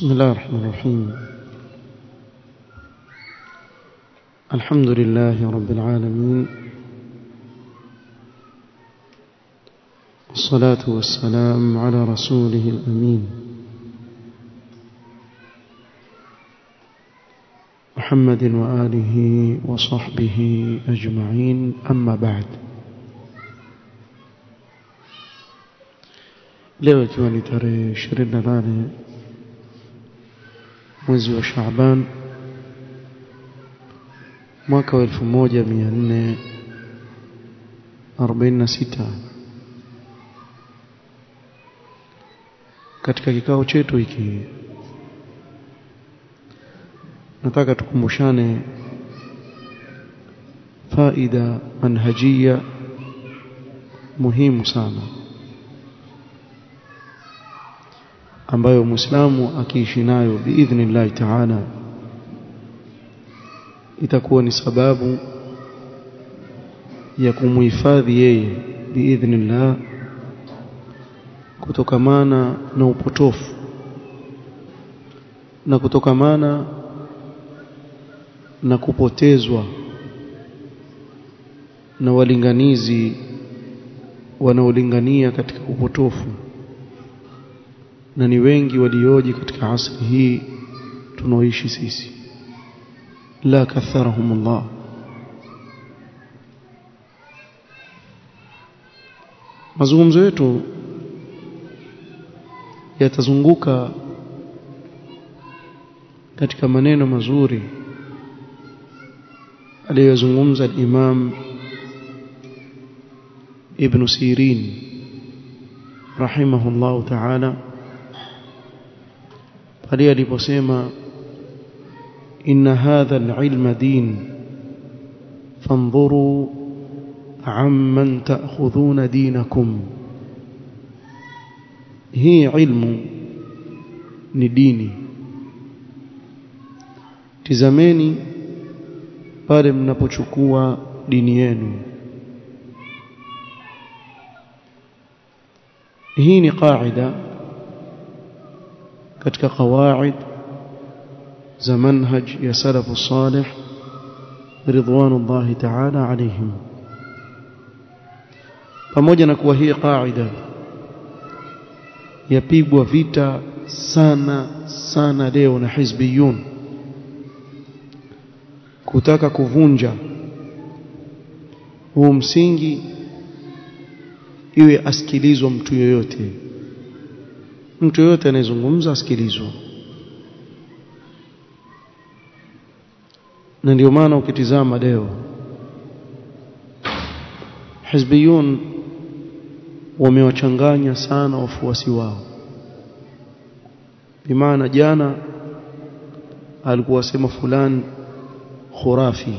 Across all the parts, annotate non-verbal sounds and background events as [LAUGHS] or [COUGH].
بسم الله الرحمن الرحيم. الحمد لله رب العالمين. والصلاة والسلام على رسوله الأمين. محمد وآله وصحبه أجمعين. أما بعد. leo ikiwa ni tarehe 28 mwezi wa Shaaban mwaka wa 1446 katika kikao chetu hiki nataka tukumbushane faida manhajia muhimu sana ambayo Muislamu akiishi nayo biidhnillahi ta'ala itakuwa ni sababu ya kumuhifadhi yeye biidhnillah kutokamana na upotofu na kutokamana na kupotezwa na walinganizi wanaolingania katika upotofu na ni wengi walioji katika asri hii tunaoishi sisi. La katharahum Allah mazungumzo yetu yatazunguka katika maneno mazuri aliyozungumza Imam Ibn Sirin rahimahullah ta'ala علي اليبوسيما إن هذا العلم دين فانظروا عمن تأخذون دينكم هي علم نديني تزميني بارم نبوشكوا دينيانو هيني قاعدة katika qawaid za manhaj ya salafu salih ridwanullahi ta'ala alayhim. Pamoja na kuwa hii qaida yapigwa vita sana sana leo na hizbiyun kutaka kuvunja huu msingi iwe asikilizwa mtu yoyote mtu yoyote anayezungumza asikilizwe. Na ndio maana ukitizama leo hizbiyun wamewachanganya sana wafuasi wao. Bimaana jana alikuwa sema fulani khurafi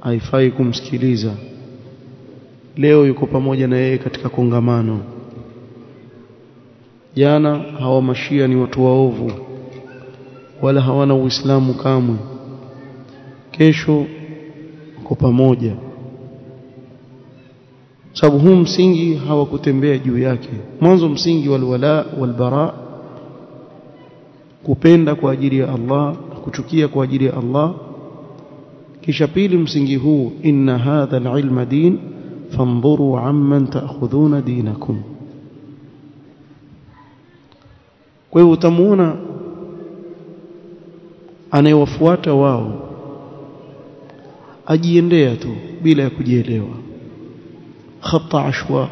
haifai kumsikiliza. Leo yuko pamoja na yeye katika kongamano jana hawa mashia ni watu waovu wala hawana uislamu kamwe. Kesho uko pamoja. Sababu huu msingi hawakutembea juu yake. Mwanzo msingi walwala walbara kupenda kwa ajili ya Allah kuchukia kwa ajili ya Allah. Kisha pili msingi huu inna hadha alilma din fanzuru amman ta'khudhuna dinakum kwa hiyo utamuona anayewafuata wao ajiendea tu bila ya kujielewa khata ashwa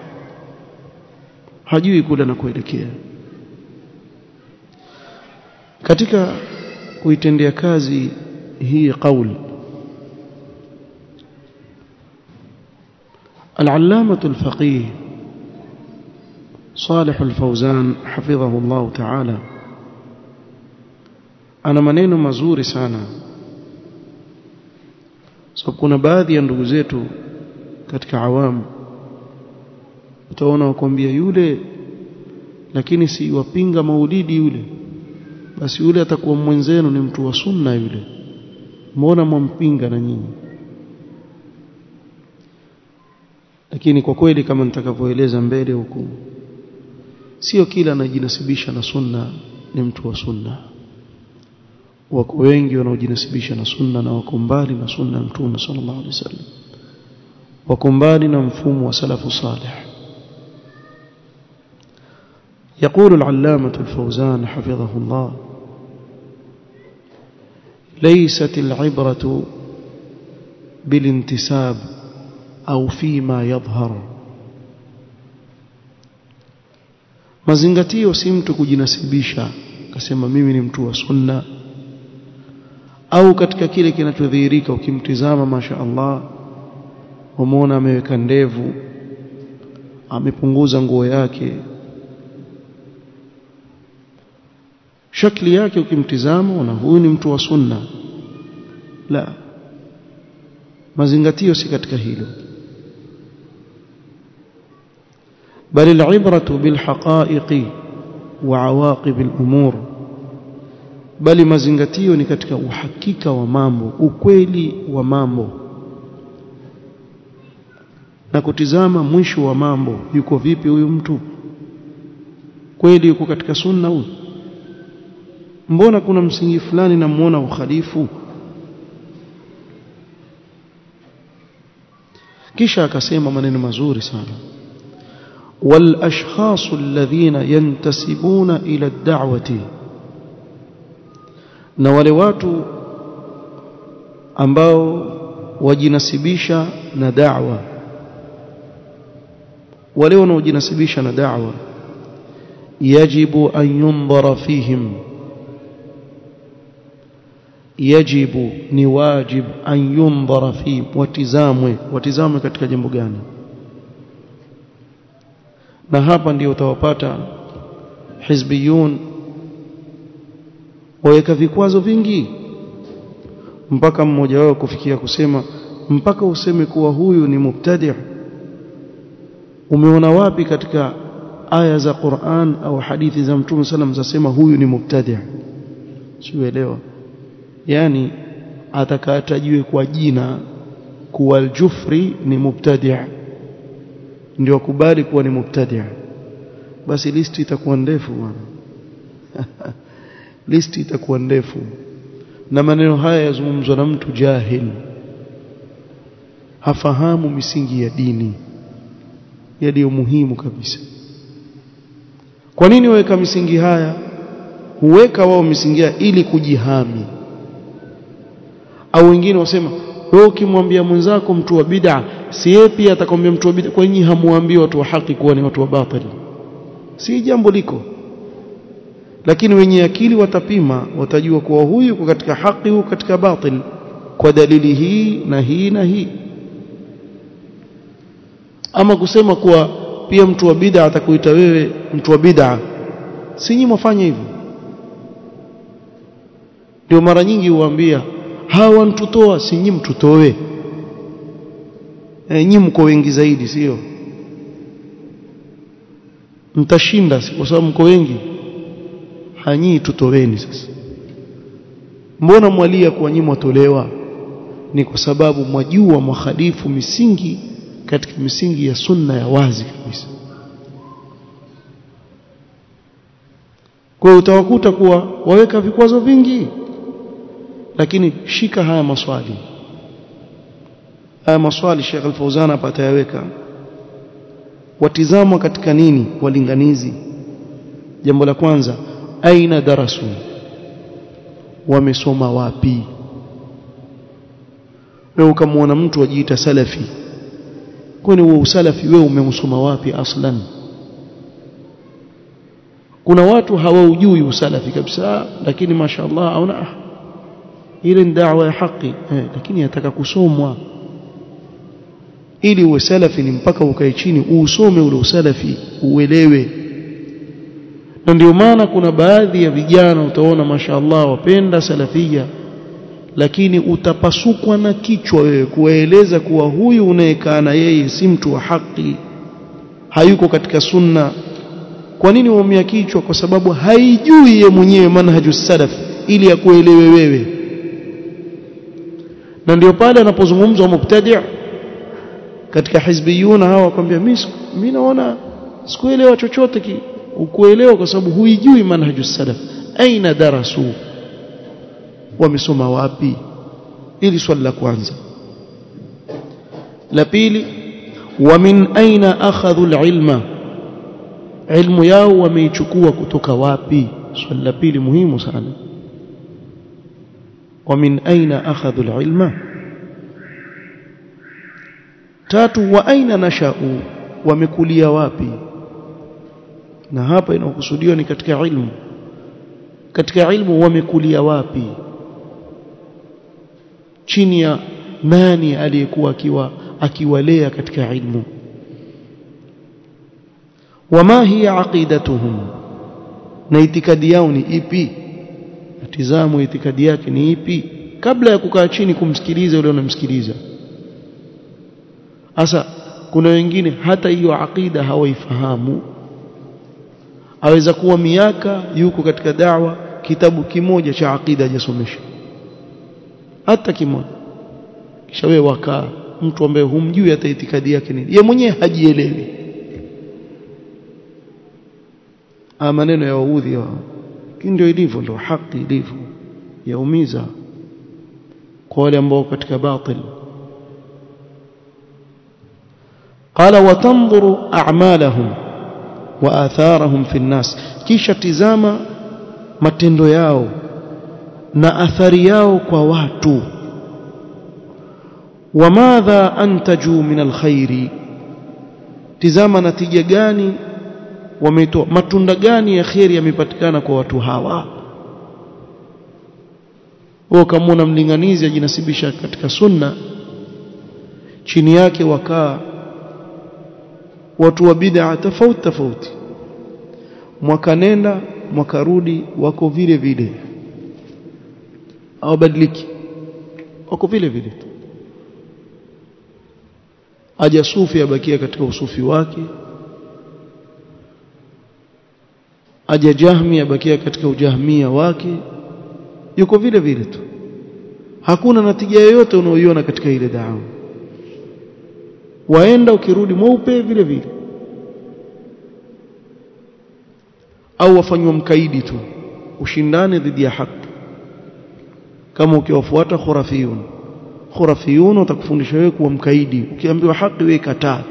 hajui kule na kuelekea katika kuitendea kazi hii kauli العلامة الفقيه صالح الفوزان حفظه الله تعالى ana maneno mazuri sana so kuna baadhi ya ndugu zetu katika awamu utaona wakwambia yule lakini si wapinga maulidi yule basi yule atakuwa mwenzenu ni mtu wa sunna yule mbona mwampinga na nyinyi lakini kwa kweli kama nitakavyoeleza mbele huku sio kila anajinasibisha na sunna ni mtu wa sunna wako wengi wanaojinasibisha na sunna na wako mbali na sunna mtume sallallahu alaihi wasallam wako mbali na mfumo wa salafu salih يقول العلامة الفوزان حفظه الله ليست العبرة بالانتساب أو فيما يظهر mazingatio si mtu kujinasibisha akasema mimi ni mtu wa sunna. Au katika kile kinachodhihirika ukimtizama masha Allah umeona ameweka ndevu amepunguza nguo yake. Shakli yake ukimtizama na huyu ni mtu wa sunna. La mazingatio si katika hilo بل العبرة بالحقائق وعواقب الأمور بل mazingatio ni katika uhakika wa mambo ukweli wa mambo na kutizama mwisho wa mambo yuko vipi huyu mtu kweli yuko katika sunna huyu mbona kuna msingi fulani namuona ukhalifu kisha akasema maneno mazuri sana والأشخاص الذين ينتسبون إلى الدعوة. نوالوات أمباو وجنسبيشا ندعوة وليون وجنسبيشا ندعوة يجب أن ينظر فيهم يجب نواجب أن ينظر فيهم واتزامه واتزامه كتك جنبقانه na hapa ndio utawapata hizbiyun. Waweka vikwazo vingi. Mpaka mmoja wao kufikia kusema mpaka useme kuwa huyu ni mubtadi' umeona wapi katika aya za Qur'an au hadithi za Mtume sallam zasema huyu ni mubtadi' siuelewa. Yani atakatajiwe kwa jina kuwa al-Jufri ni mubtadi' ndio wakubali kuwa ni mubtadi' basi listi itakuwa ndefu bwana [LAUGHS] listi itakuwa ndefu. Na maneno haya yazungumzwa na mtu jahil. Hafahamu misingi ya dini. Yaliyo muhimu kabisa. Kwa nini waweka misingi haya? Huweka wao misingi haya ili kujihami. Au wengine wasema wewe ukimwambia mwenzako mtu wa bid'a si yeye pia atakwambia mtu kwa nini hamuambii watu wa haki kuwa ni watu wa batili? Si jambo liko. Lakini wenye akili watapima watajua kuwa huyu yuko katika haki huyu katika batil kwa dalili hii na hii na hii. Ama kusema kuwa pia mtu wa bid'a atakuita wewe mtu wa bid'a si nyinyi mwafanya hivyo. Ndio mara nyingi huambia hawa mtutoa si nyinyi mtutoe e, nyinyi mko wengi zaidi sio? Mtashinda kwa sababu mko wengi? Hanyii tutoweni sasa. Mbona mwalia kwa nyinyi mwatolewa? Ni kwa sababu mwajua mwakhalifu misingi katika misingi ya sunna ya wazi kabisa. Kwa utawakuta kuwa waweka vikwazo vingi lakini shika haya maswali haya maswali Sheikh Al-Fauzan hapa atayaweka watizamwa katika nini walinganizi? Jambo la kwanza aina darasu? Wamesoma wapi? Wewe ukamwona mtu ajiita salafi kwani wewe usalafi wewe umemsoma wapi aslan? Kuna watu hawaujui usalafi kabisa lakini mashaallah auna ile ni da'wa ya haki eh, lakini yataka kusomwa ili uwe salafi ni mpaka ukae chini uusome ule usalafi uelewe. Na ndio maana kuna baadhi ya vijana utaona mashaallah wapenda salafia lakini utapasukwa na kichwa wewe kuwaeleza kuwa huyu unayekaa na yeye si mtu wa haki hayuko katika sunna. Kwa nini waumia kichwa? Kwa sababu haijui ye mwenyewe manhaju salaf ili akuelewe wewe. Na ndio pale anapozungumzwa mubtadi' katika hizbiyuna hawa wakwambia mimi naona sikuelewa chochote ki ukuelewa kwa sababu huijui manhaju salaf. Aina darasu? Wamesoma wapi? Ili swali la kwanza. La pili wa min aina akhadhu alilma? Ilmu yao wameichukua kutoka wapi? Swali la pili muhimu sana. Wa min aina akhadhu alilma tatu wa aina nashau? Wamekulia wapi? Na hapa inakusudiwa ni katika ilmu. Katika ilmu wamekulia wapi? Chini ya nani aliyekuwa akiwa akiwalea katika ilmu? Wama hiya aqidatuhum? Na itikadi yao ni ipi? Tizamo itikadi yake ni ipi? Kabla ya kukaa chini kumsikiliza yule unamsikiliza sasa kuna wengine hata hiyo akida hawaifahamu. Aweza kuwa miaka yuko katika dawa kitabu kimoja cha akida hajasomesha. Hata kimoja. Kisha wewe wakaa mtu ambaye humjui hata itikadi yake nini. Yeye mwenyewe hajielewi. A maneno ya waudhi wao ndio ilivyo ndio haki ilivyo. Yaumiza kwa wale ambao katika batil قال وتنظر أعمالهم وآثارهم في الناس kisha tizama matendo yao na athari yao kwa watu wamadha antaju min alkhairi tizama natija gani wametoa matunda gani ya khairi yamepatikana kwa watu hawa wao kama mlinganizi ajinasibisha katika sunna chini yake wakaa watu wa bid'a tofauti tofauti. Mwaka nenda mwaka rudi wako vile vile. Hawabadiliki. Wako vile vile tu. Aja sufi abakia katika usufi wake. Aja jahmi abakia katika ujahmia wake. Yuko vile vile tu. Hakuna natija yoyote unaoiona katika ile dawa waenda ukirudi mweupe vile vile. Au wafanywa mkaidi tu ushindane dhidi ya haki. Kama ukiwafuata khurafiyun khurafiyun utakufundisha wewe kuwa mkaidi. Ukiambiwa haki wewe kataa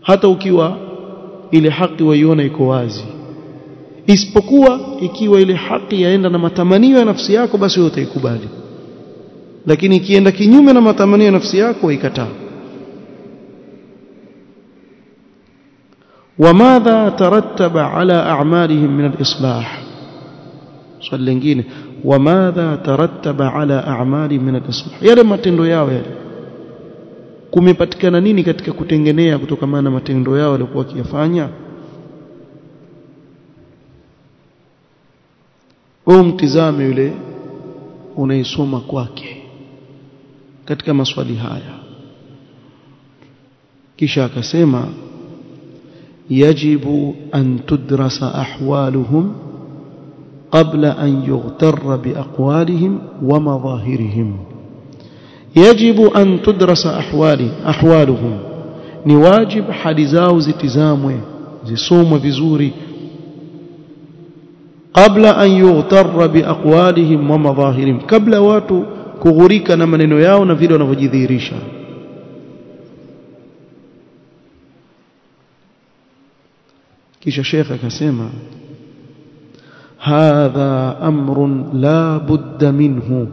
hata ukiwa ile haki waiona iko wazi. Isipokuwa ikiwa ile haki yaenda na matamanio ya nafsi yako basi wewe utaikubali lakini ikienda kinyume na matamanio ya nafsi yako waikataa وماذا ترتب على أعمالهم من الإصلاح swali lingine wamadha tarattaba ala a'mali min al-islah yale matendo yao yale kumepatikana nini katika kutengenea kutokana na matendo yao waliokuwa wakiyafanya wewe mtizame yule unaisoma kwake katika maswali haya kisha akasema yajibu an tudrasa ahwaluhum قبل أن يغتر بأقوالهم ومظاهرهم يجب أن تدرس أحوالهم أحوالهم نواجب حدزاو زتزامwe zisomwe vizuri قبل أن يغتر بأقوالهم ومظاهرهم قبل watu kughurika na maneno yao na vile wanavyojidhihirisha. Kisha shekhe akasema hadha amrun la budda minhu.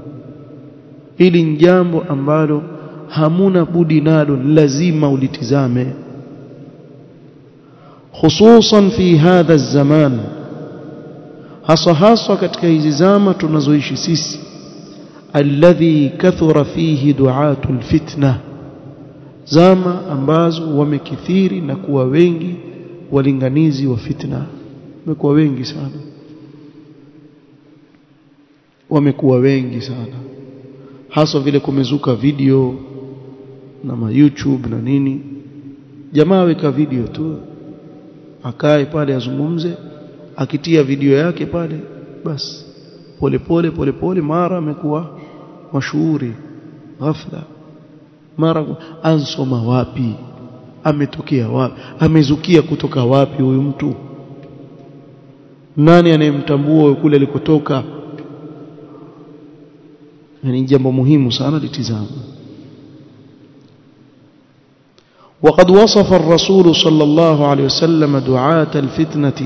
Ili ni jambo ambalo hamuna budi nalo lazima ulitizame. Hususan fi hadha zaman hasa haswa katika hizi zama tunazoishi sisi alladhi kathura fihi duatu alfitna zama ambazo wamekithiri na kuwa wengi walinganizi wa fitna. Wamekuwa wengi sana. Wamekuwa wengi sana. Hasa vile kumezuka video na ma YouTube na nini. Jamaa weka video tu. Akae pale azungumze. Akitia video yake pale basi polepole polepole mara amekuwa mashuhuri ghafla mara ansoma wapi ametokea wapi amezukia kutoka wapi huyu mtu nani anayemtambua kule alikotoka ni jambo muhimu sana litizama وقد وصف الرسول صلى الله عليه وسلم دعاة الفتنة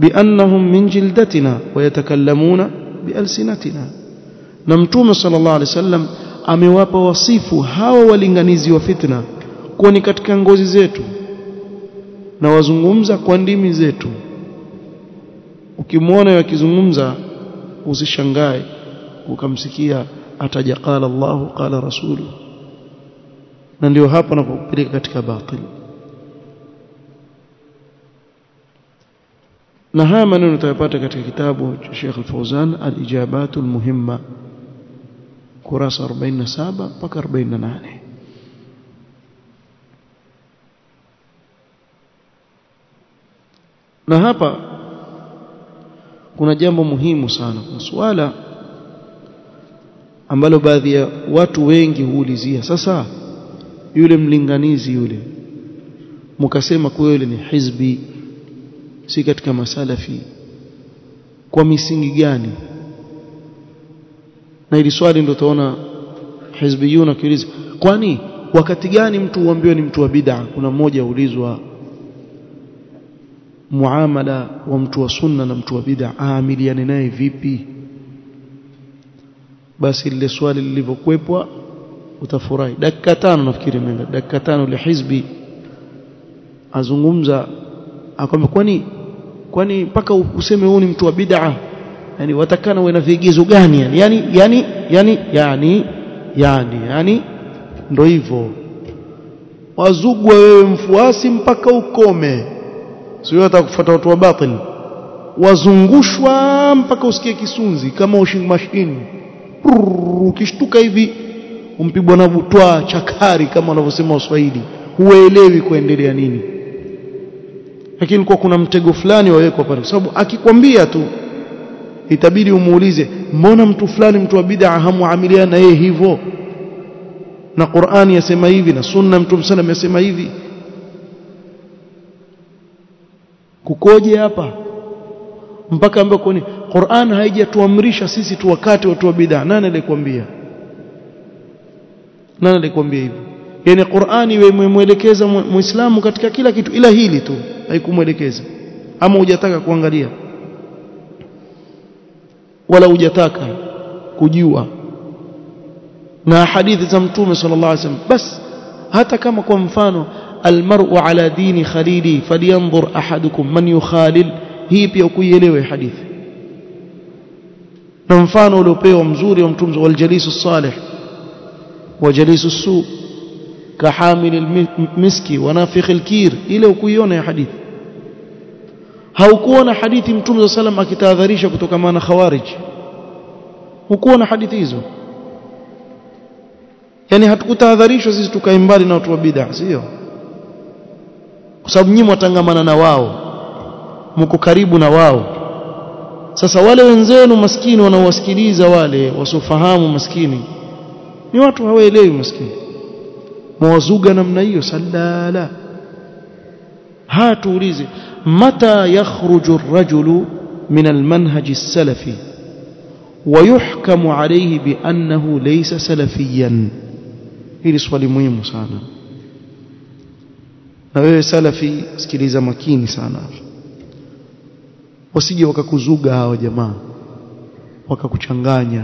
بأنهم من جلدتنا ويتكلمون بألسنتنا na mtume sallallahu alaihi wasallam amewapa wasifu hawa walinganizi wa fitna kuwa ni katika ngozi zetu na wazungumza kwa ndimi zetu. Ukimwona yakizungumza usishangae ukamsikia ataja qala Allahu qala rasulu. Na ndio hapo anapopeleka katika batil. Na haya maneno tutayapata katika kitabu cha Sheikh Al-Fawzan Al-Ijabatul Muhimma kurasa 47 mpaka 48 na hapa kuna jambo muhimu sana kuna swala ambalo baadhi ya watu wengi huulizia. Sasa yule mlinganizi yule mkasema kwa yule ni hizbi si katika masalafi. Kwa misingi gani na ili swali ndio utaona hizbiyun akiuliza kwani wakati gani mtu uambiwe ni mtu wa bid'a? Kuna mmoja ulizwa muamala wa mtu wa sunna na mtu wa bid'a aamiliane naye vipi? Basi lile swali lilivyokwepwa utafurahi. Dakika tano nafikiri imeenda. Dakika tano ile hizbi azungumza akwambia kwani kwani mpaka useme huu ni mtu wa bid'a yani watakana uwe na vigizo gani? Yani yani yani yani yani yani yani ndio hivyo. Wazugwa wewe mfuasi mpaka ukome. Sio hata kufuata watu wa batil wazungushwa mpaka usikie kisunzi kama washing machine. Ukishtuka hivi umpibwa na butwa chakari kama wanavyosema Waswahili. Huelewi kuendelea nini. Lakini kwa kuna mtego fulani wawekwa pale kwa sababu akikwambia tu itabidi umuulize mbona mtu fulani mtu wa bid'a hamuamiliana na yeye hivyo? Na Qur'ani yasema hivi na sunna mtu sana yasema hivi. Kukoje hapa? Mpaka ambako ni Qur'an haijatuamrisha sisi tuwakate watu wa bid'a. Nani alikwambia? Nani alikwambia hivyo yani Qur'ani imemwelekeza muislamu katika kila kitu ila hili tu haikumwelekeza. Ama hujataka kuangalia wala hujataka kujua na hadithi za mtume sallallahu alaihi wasallam bas hata kama kwa mfano almar'u ala dini khalili falyanzur ahadukum man yukhalil hii pia ukuielewe hadithi na mfano uliopewa mzuri wa mtume wal jalisu salih wa jalisu su kahamil almiski wa nafikh alkir ile ukuiona ya hadithi haukuona hadithi mtume sallam akitahadharisha kutoka maana khawarij. Hukuona hadithi hizo? Yani hatukutahadharishwa sisi tukae mbali na watu wa bid'a sio? Kwa sababu nyinyi mwatangamana na wao mko karibu na wao. Sasa wale wenzenu maskini wanaowasikiliza wale wasiofahamu maskini ni watu hawaelewi maskini. Mwazuga namna hiyo sallala. Hatuulize mata yakhruju ar-rajulu min al-manhaj as-salafi ويحكم عليه بأنه ليس سلفيا hili swali muhimu sana na wewe salafi sikiliza makini sana wasije wakakuzuga hawa jamaa wakakuchanganya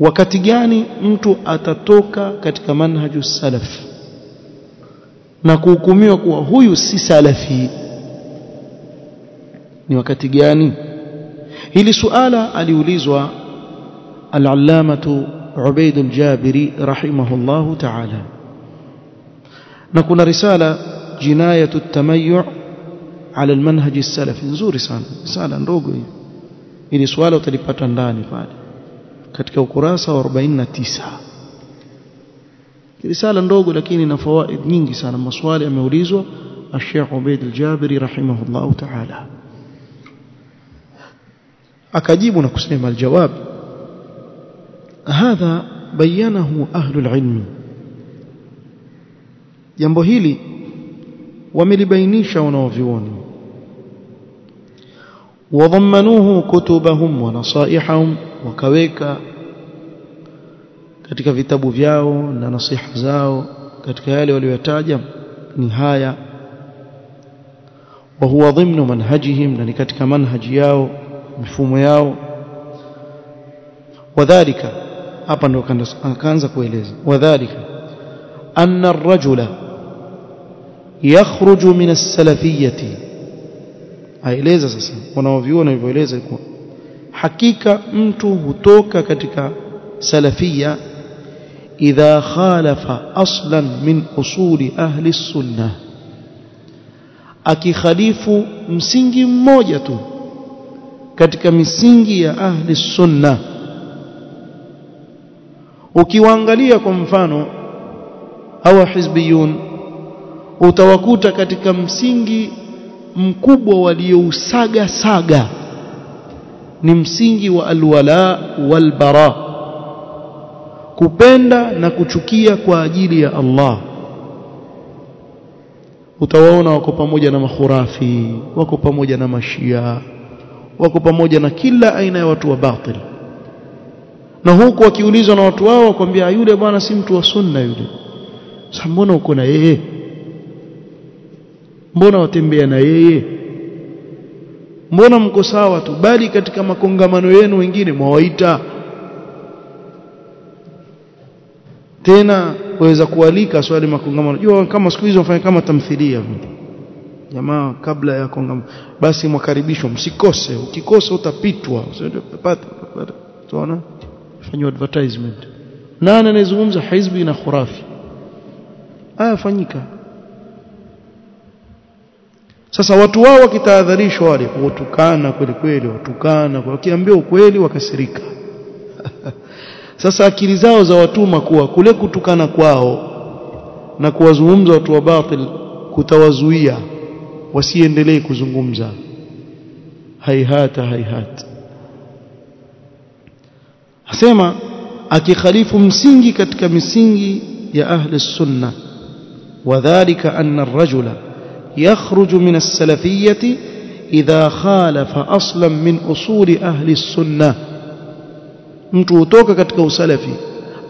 wakati gani mtu atatoka katika manhaju salaf Na kuhukumiwa kuwa huyu si salafi. Ni wakati gani? Hili suala aliulizwa al-allamatu Ubaid al-Jabiri rahimahullahu ta'ala. Na kuna risala jinayatu at-tamayyu' ala al-manhaj as-salafi. Nzuri sana risala ndogo hii. Ili swala utalipata ndani pale katika ukurasa wa 49 risala ndogo lakini ina fawaid nyingi sana maswali yameulizwa الشيخ عبيد الجابري رحمه الله تعالى na kusema aljawab hadha bayanahu ahlu alilm jambo hili wamelibainisha wanaovioni wadhammanuhu kutubahum wa nasaihahum wakaweka katika vitabu vyao na nasiha zao katika yale walioyataja ni haya. Wa huwa dhimnu manhajihim na ni katika manhaji yao mifumo yao. Wadhālika hapa ndo akaanza kueleza. Wadhālika anna ar-rajula yakhruju min as-salafiyyati. Aeleza sasa wanaoviona hivyoeleza eleza hakika mtu hutoka katika salafia idha khalafa aslan min usuli ahli sunnah akikhalifu msingi mmoja tu katika misingi ya ahli sunna. Ukiwaangalia kwa mfano hawa hizbiyun utawakuta katika msingi mkubwa waliousaga saga ni msingi wa alwala walbara kupenda na kuchukia kwa ajili ya Allah. Utawaona wako pamoja na makhurafi wako pamoja na mashia wako pamoja na kila aina ya watu wa batil. Na huku wakiulizwa na watu wao wakwambia yule bwana si mtu wa sunna yule. Sasa mbona uko na yeye? Mbona watembea na yeye? Mbona mko sawa tu? Bali katika makongamano yenu wengine mwawaita tena waweza kualika swali makongamano. Jua kama siku hizo wafanya kama tamthilia jamaa kabla ya kongamano. Basi mwakaribishwa msikose. Ukikosa utapitwa. Tuona advertisement. Nani anayezungumza? Hizbi na khurafi. Haya fanyika sasa watu wao wakitaadharishwa wale watukana kweli kweli watukana wakiambia ukweli wakasirika sasa akili zao za watuma kuwa kule kutukana kwao na kuwazungumza watu wa batil kutawazuia wasiendelee kuzungumza. Haihata haihata. Asema akikhalifu msingi katika misingi ya ahli sunna wadhālika anna ar-rajula yakhruju min as-salafiyyati idha khalafa aslan min usuli ahli sunnah mtu hutoka katika usalafi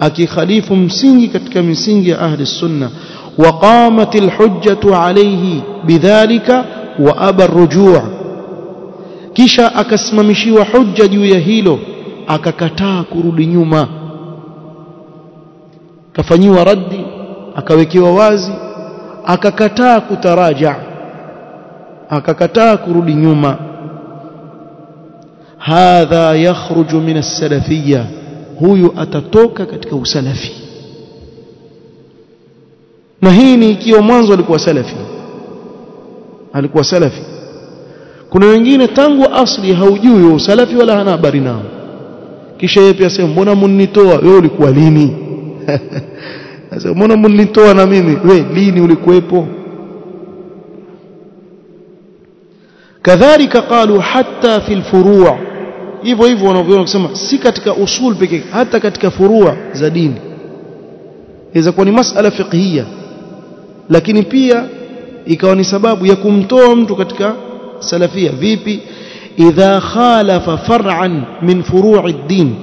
akikhalifu msingi katika misingi ya ahli sunna وقامت الحجة عليه بذلك وأبى الرجوع kisha akasimamishiwa hujja juu ya hilo akakataa kurudi nyuma kafanyiwa raddi akawekewa wazi akakataa kutaraja akakataa kurudi nyuma hadha yakhruju min as-salafiyya. Huyu atatoka katika usalafi. Na hii ni ikiwa mwanzo alikuwa salafi. Alikuwa salafi. Kuna wengine tangu asli haujui usalafi wala hana habari nao. Kisha yeye pia sema mbona mnitoa? Wewe ulikuwa lini? [LAUGHS] Sasa mbona mnitoa na mimi? Wewe lini ulikuwepo? Kadhalika qalu hatta fil furu' hivyo hivyo wanavyoona kusema si katika usul pekee hata katika furu' za dini inaweza kuwa ni masala fiqhiyya lakini pia ikawa ni sababu ya kumtoa mtu katika salafia vipi idha khalafa far'an min furu'i ad-din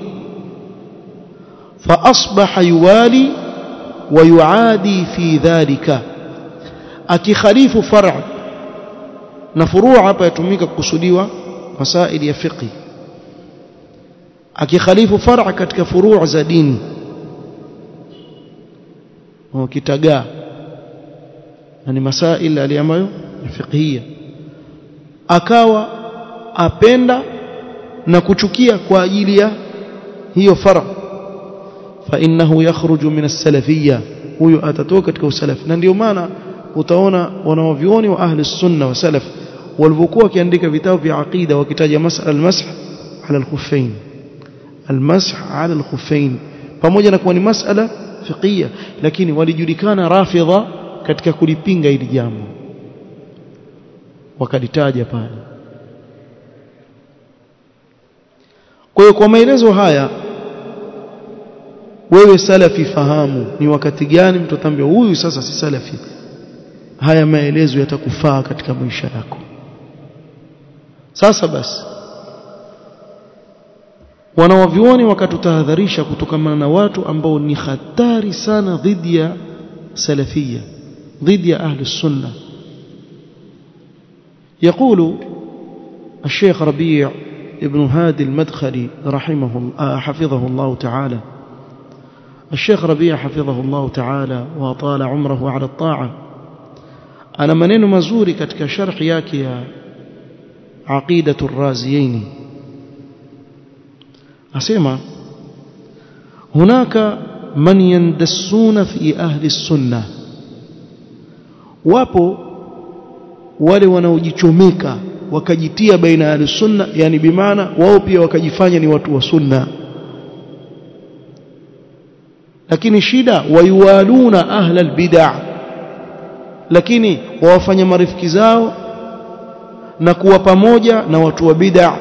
fa asbaha yuwali wa yuadi fi dhalika akikhalifu far'a na furu' hapa yatumika kukusudiwa masaili ya fiqh akikhalifu far'a katika furu' za dini. Kitagaa. Na ni masail ali ambayo ni fiqhia akawa apenda na kuchukia kwa ajili ya hiyo fara. Fa innahu yakhruju min as-salafiyya. Huyo atatoka katika usalaf. Na ndio maana utaona wanaovioni wa ahli sunna wa salaf walivyokuwa wakiandika vitabu vya aqida wakitaja masala al-masah ala al-khuffain al-masah ala al-khuffain pamoja na kuwa ni masala fiqhia lakini walijulikana rafidha katika kulipinga hili jambo. Wakalitaja pale. Kwa hiyo kwa maelezo haya wewe salafi fahamu ni wakati gani mtu atambia huyu sasa si salafi. Haya maelezo yatakufaa katika maisha yako. Sasa basi wanawavyuoni wakatutahadharisha kutokana na watu ambao ni hatari sana dhidi ya salafia ya ahli sunna. يقول الشيخ ربيع ابن هادي المدخلي رحمه حفظه الله تعالى الشيخ ربيع حفظه الله تعالى وطال عمره على الطاعة أنا منين مزوري كتك شرح ياكي عقيدة الرازيين asema hunaka man yandassuna fi ahli sunna. Wapo wale wanaojichomeka wakajitia baina ya sunna yani bimaana wao pia wakajifanya ni watu wa sunna. Lakini shida wayuwaluna ahla albid'ah. Lakini wawafanya marifiki zao na kuwa pamoja na watu wa bid'a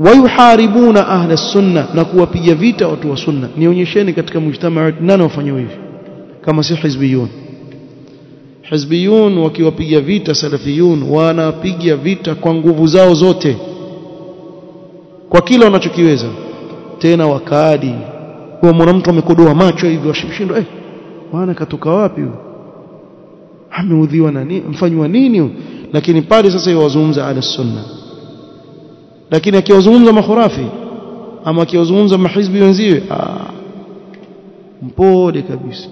wayuharibuna ahla sunna na kuwapiga vita watu wa sunna. Nionyesheni katika mujtamaa nani wafanya hivi kama si hizbiyun. Hizbiyun wakiwapiga vita salafiyun wanapiga vita kwa nguvu zao zote kwa kila wanachokiweza. Tena wakadi kwa mwanamtu amekodoa macho hivi washindwa eh bwana katoka wapi huyo ameudhiwa na nini mfanywa nini lakini pale sasa yawazungumza ala sunna lakini akiwazungumza makhurafi ama akiwazungumza mahizbi wenziwe ah mpole kabisa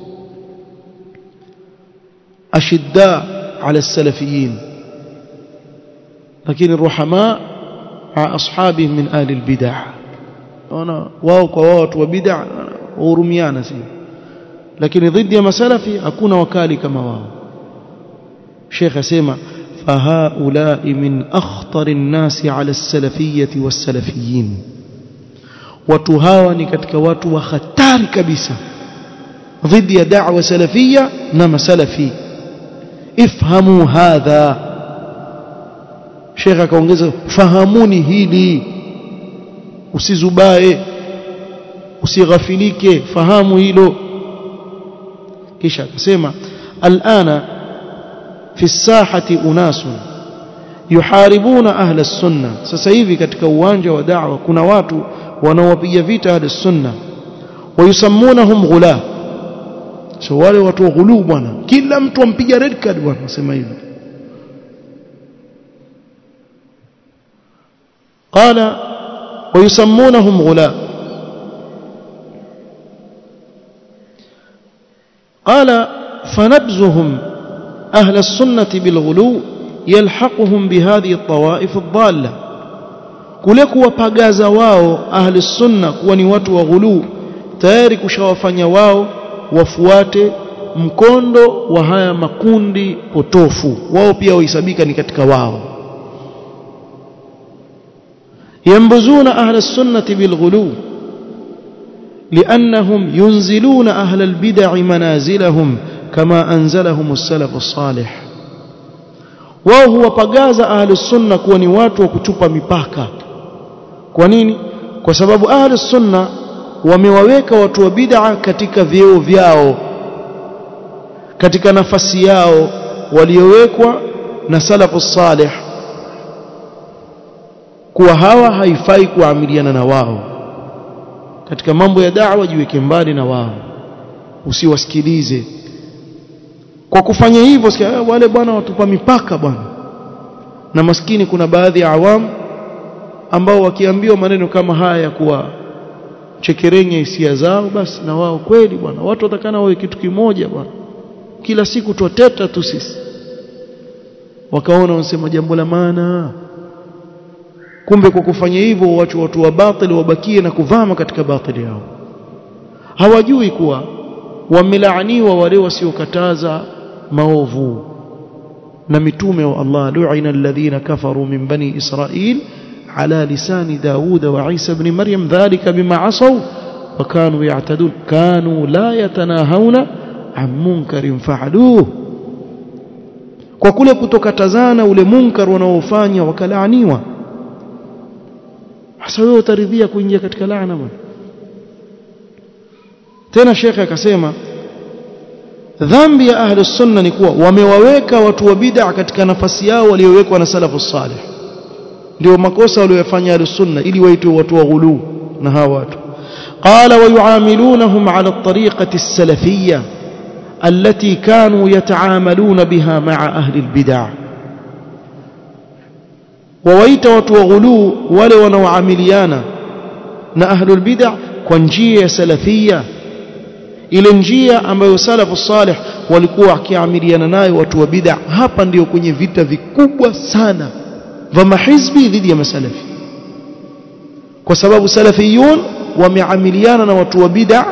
ashidda ala salafiyin lakini ruhama ashabihim min ahli albid'ah wana wao kwa wao watu wa bid'a hurumiana si lakini dhidi ya masalafi hakuna wakali kama wao Sheikh asema فهؤلاء من أخطر الناس على السلفية والسلفيين. وتهاوني كتكوات وختار كبيسة. ضد دعوة سلفية نما سلفي. افهموا هذا. شيخ كونغز فهموني هيلي. وسيزباي وسيغفليك فهموا هيلو. كيشا سيما. الآن fi الساحه unas yuharibuna ahla sunna sasa hivi katika uwanja wa da'wa kuna watu wanaowapiga vita ahla sunna wayusammunahum ghula so wale watu wa ghulu bwana kila mtu ampiga red card bwana nasema hivi قال ويسمونهم غلاء قال فنبذهم أهل السنة بالغلو يلحقهم بهذه الطوائف الضالة kule kuwapagaza wao ahli sunna kuwa ni watu wa ghuluu tayari kushawafanya wao wafuate mkondo wa haya makundi potofu wao pia wahesabika ni katika wao ينبذون أهل السنة بالغلو لأنهم ينزلون أهل البدع منازلهم kama anzalahum as-salafu salih wao huwapagaza ahlus sunna kuwa ni watu wa kuchupa mipaka. Kwa nini? Kwa sababu ahlus sunna wamewaweka watu wa bid'a katika vyeo vyao katika nafasi yao waliowekwa na salafu salih kuwa hawa haifai kuamiliana na wao. Katika mambo ya da'wa jiweke mbali na wao. Usiwasikilize kwa kufanya hivyo sikia wale bwana watupa mipaka bwana. Na maskini kuna baadhi ya awam ambao wakiambiwa maneno kama haya ya kuwa chekerenya hisia zao basi na wao kweli bwana. Watu watakana wawe kitu kimoja bwana. Kila siku twateta tu sisi. Wakaona wanasema jambo la maana. Kumbe kwa kufanya hivyo wacho watu wa batili wabakie na kuvama katika batili yao. Hawajui kuwa wamelaaniwa wale wasiokataza maovu na mitume wa Allah lu'ina alladhina kafaru min bani Israil ala lisani Daud wa Isa ibn Maryam dhalika bima asaw wa kanu ya'tadun kanu la yatanahawna an munkarin fa'aluhu kwa kule kutokatazana ule munkar wanaofanya wakalaaniwa hasa wewe utaridhia kuingia katika laana bwana tena shekhe akasema dhambi ya ahli sunna ni kuwa wamewaweka watu wa bid'a katika nafasi yao waliowekwa na salafu salih ndio makosa waliyofanya al-sunna ili waitwe watu wa ghulu na hawa watu قال ويعاملونهم على الطريقة السلفية التي كانوا يتعاملون بها مع أهل البدع wawaita watu wa ghuluu wale wanaoamiliana na ahlul bid'a kwa njia ya salafia ile njia ambayo salafu salih walikuwa wakiamiliana nayo watu wa bid'a hapa ndiyo kwenye vita vikubwa sana vya mahizbi dhidi ya masalafi. Kwa sababu salafiyun wameamiliana na watu wa bid'a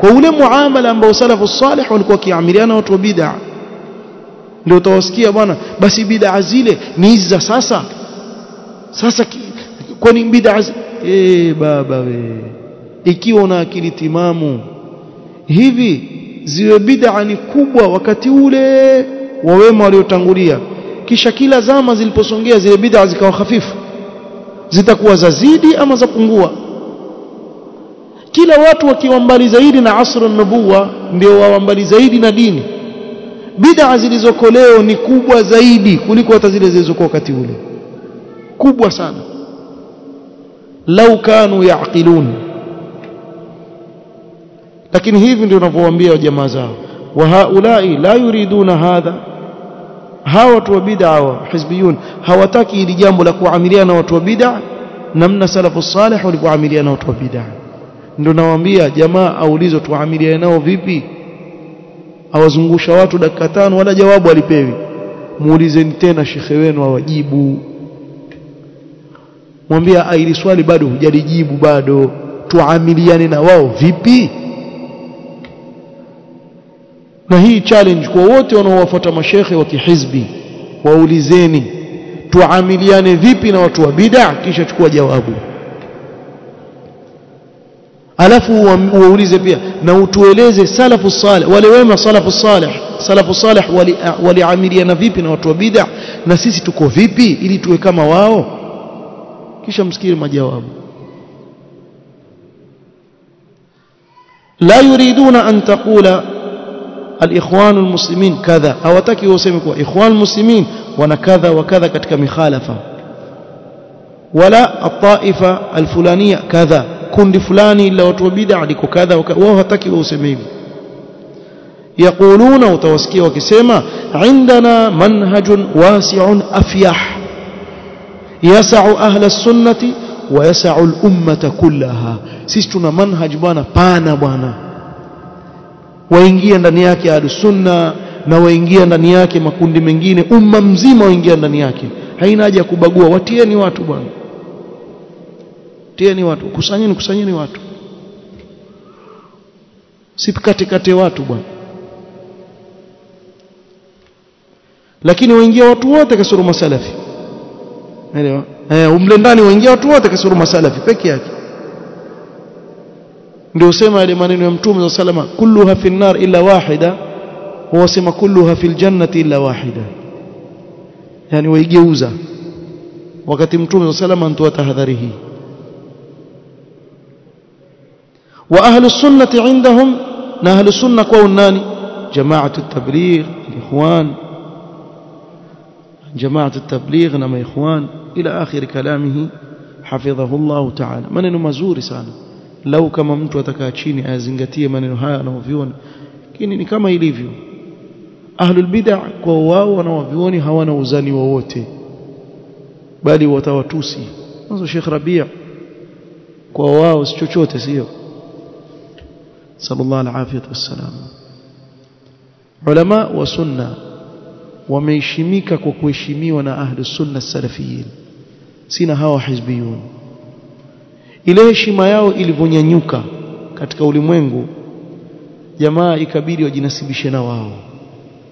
kwa ule muamala ambao salafu salih walikuwa wakiamiliana na watu wa bid'a. Ndio utawasikia bwana basi bid'a zile ni hizi za sasa. Sasa kwani bid'a eh baba we ikiwa una akili timamu hivi ziwe bid'a ni kubwa wakati ule wa wema waliotangulia. Kisha kila zama ziliposongea zile bid'a zikawa hafifu zitakuwa za zidi ama za pungua. Kila watu wakiwa mbali zaidi na asr an-nubuwa ndio wao mbali zaidi na dini. Bid'a zilizoko leo ni kubwa zaidi kuliko hata zile zilizokuwa wakati ule. Kubwa sana. Lau kanu yaqilun lakini hivi ndio wanavyowaambia jamaa zao. Wa haulai la yuriduna hadha. Hawa watu wa bid'a wa hizbiyun hawataki hili jambo la kuamiliana na watu wa bid'a namna salafu salih walivyoamiliana na watu wa bid'a. Ndio nawaambia jamaa aulizo tuamiliane nao vipi? Awazungusha watu dakika tano wala jawabu alipewi. Muulizeni tena shekhe wenu awajibu. Mwambia hili swali bado hujalijibu bado. Tuamiliane na wao vipi na hii challenge kwa wote wanaowafuata mashekhe wa kihizbi waulizeni tuamiliane vipi na watu wa bid'a? Kisha chukua jawabu. Alafu waulize pia na utueleze salafu salih wale wema salafu salih salafu salih waliamiliana vipi na watu wa bid'a? Na sisi tuko vipi ili tuwe kama wao? Kisha msikiri majawabu. La yuriduna an taqula الإخوان المسلمين كذا. أو تكي وسمكوا إخوان المسلمين وأنا كذا وكذا كتك مخالفة. ولا الطائفة الفلانية كذا. كند فلاني إلا وتوبيد عليك كذا وهو هو وسمكوا يقولون وتوسكي وكسيما عندنا منهج واسع أفيح. يسع أهل السنة ويسع الأمة كلها. سيستنا منهج بانا بانا بانا. Waingia ndani yake ahlusunna na waingia ndani yake makundi mengine umma mzima waingia ndani yake. Haina haja ya kubagua watieni watu bwana. Tieni watu kusanyeni kusanyeni watu. Sipikate kate watu bwana. Lakini waingia watu wote kasoro masalafi. Elewa eh umle ndani waingia watu wote kasoro masalafi peke yake ndio sema yale maneno ya mtume alayhi kulluha fi nar illa wahida huwa sema kulluha fil jannati illa wahida yani waigeuza wakati mtume alayhi wasallam tahadhari hii wa ahlu sunnati indahum na ahlu sunna kwa nani jamaatu tabligh ikhwan جماعة التبليغ نما إخوان إلى آخر كلامه حفظه الله تعالى maneno mazuri sana lau kama mtu atakaa chini ayazingatie maneno haya anaoviona. Lakini ni kama ilivyo. Ahlul bid'ah kwa wao wanaovioni hawana uzani wowote. Bali watawatusi. Mwanzo Sheikh Rabia kwa wao si chochote sio? Sallallahu alaihi wasallam ulama wa sunna wameheshimika kwa kuheshimiwa na ahli sunna salafiyin sina hawa hizbiyun ile heshima yao ilivyonyanyuka katika ulimwengu jamaa ikabidi wajinasibishe na wao.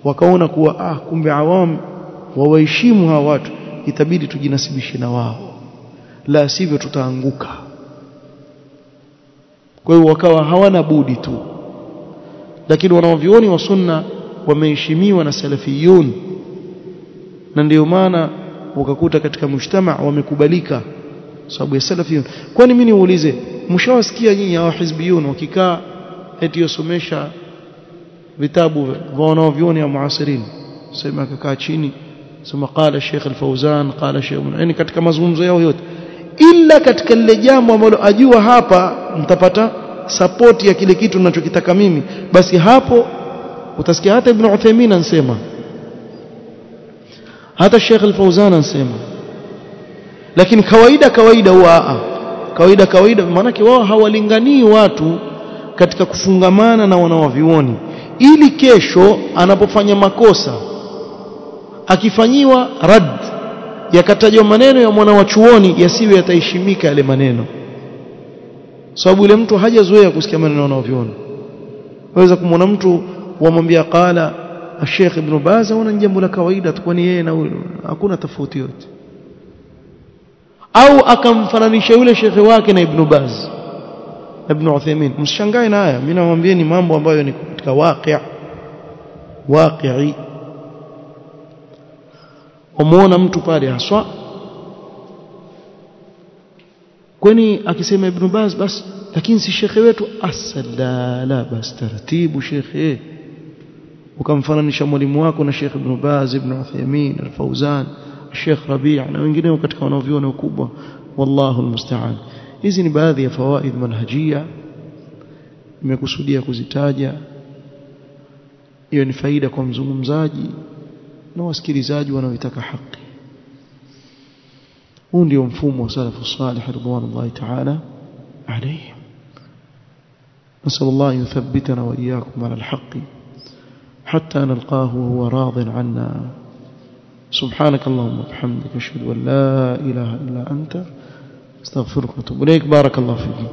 Wakaona kuwa ah kumbe awam wawaheshimu hawa watu itabidi tujinasibishe na wao. La sivyo tutaanguka. Kwa hiyo wakawa hawana budi tu. Lakini wanaovioni wa sunna wameheshimiwa na salafiyun. Na ndio maana ukakuta katika mujtama wamekubalika sababu ya salafiyun kwani mimi niulize mshawasikia nyinyi hawa hizbiyun wakikaa eti yosomesha vitabu vya wanaovyoni ya muasirin? Sema akakaa chini sema qala Sheikh Al-Fauzan qala Sheikh yani katika mazungumzo yao yote. Ila katika lile jambo ambalo ajua hapa mtapata support ya kile kitu ninachokitaka mimi. Basi hapo utasikia hata Ibn Uthaymeen ansema. Hata Sheikh Al-Fauzan ansema lakini kawaida kawaida huwa kawaida kawaida maanake wao hawalinganii watu katika kufungamana na wanawavioni. Ili kesho anapofanya makosa akifanyiwa rad yakatajwa maneno ya mwana wa chuoni yasiwe yataheshimika yale maneno. Sababu yule mtu hajazoea kusikia maneno wanaoviona waweza kumwona mtu wamwambia qala Sheikh Ibn Baz aona jambo la kawaida tukoni yeye na huyo hakuna tofauti yote au akamfananisha yule shekhe wake na Ibn Baz. Ibn Uthaymeen msishangae na haya. Mimi nawaambia ni mambo ambayo ni katika waqi' waqi'i umeona mtu pale haswa? Kwani akisema Ibn Baz basi lakini si shekhe wetu? Asalala basi taratibu shekhe. Ukamfananisha mwalimu wako na Sheikh Ibn Baz Ibn Uthaymeen Al-Fauzan Sheikh Rabi' na wengineo katika wanaoviona ukubwa wallahu almusta'an hizi ni baadhi ya fawaid manhajia nimekusudia kuzitaja hiyo ni faida kwa mzungumzaji na wasikilizaji wanaoitaka haki huu ndio mfumo wa salafu salih ridwanullahi ta'ala alayhim نسأل الله يثبتنا وإياكم على الحق حتى نلقاه وهو راض عنا سبحانك اللهم وبحمدك أشهد أن لا إله إلا أنت أستغفرك وأتوب إليك. بارك الله فيكم